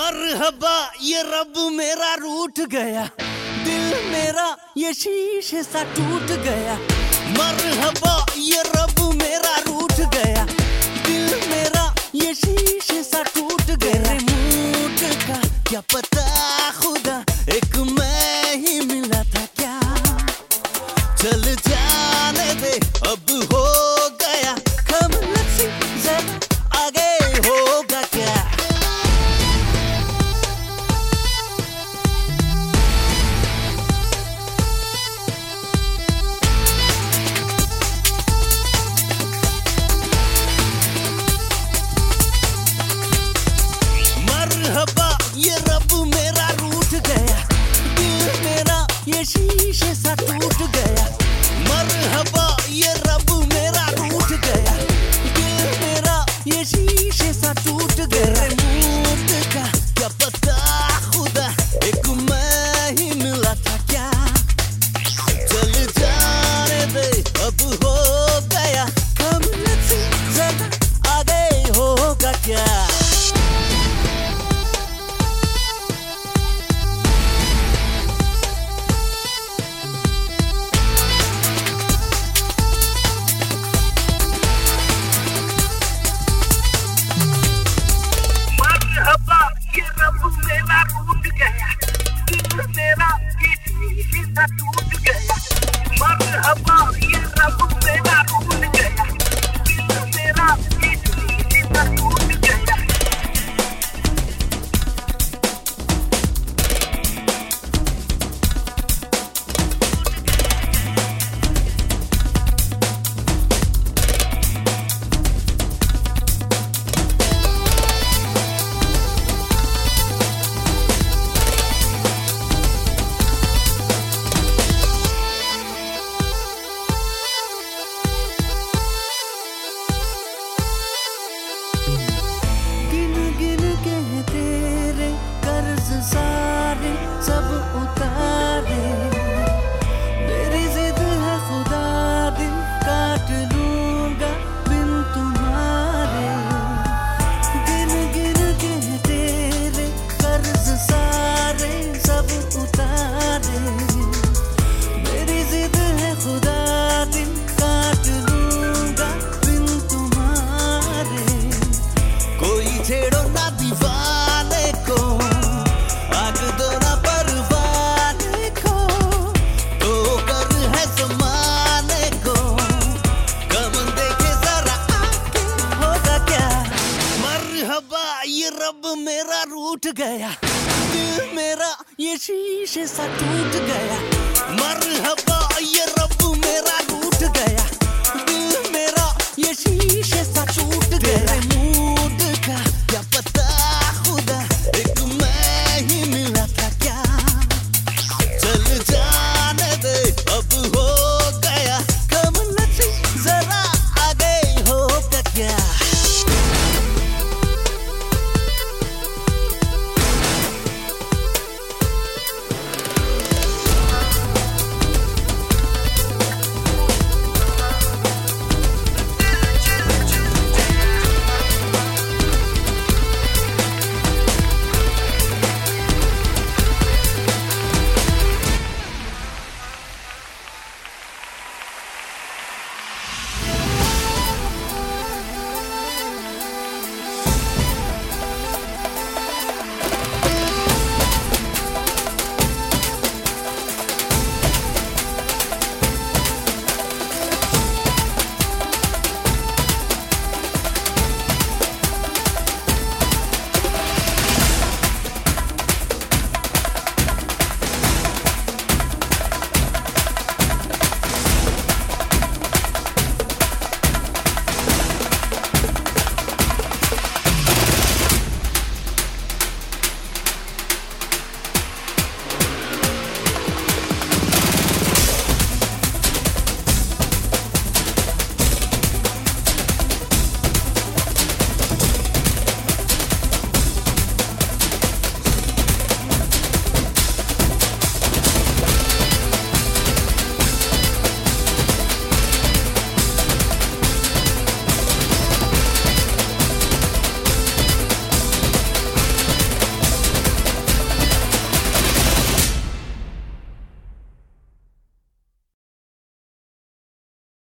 मरहबा, ये रब मेरा रूठ गया। दिल मेरा, ये शीशे सा टूट गया। मरहबा, ये रब मेरा रूठ गया। दिल मेरा, ये शीशे सा टूट गया। मूड का क्या पता खुदा मरहबा ये रब मेरा रूठ गया। दिल मेरा, ये शीशे सा टूट गया। मूड का, क्या पता खुदा, एक मैं ही मिला था क्या? चल जाने दे अब हो गया। कम लक्ष्य जरा आगे होगा क्या? शीशे सा टूट गया मरहबा ये मेरा रूठ गया। दिल मेरा ये शीशे सा टूट गया। मरहबा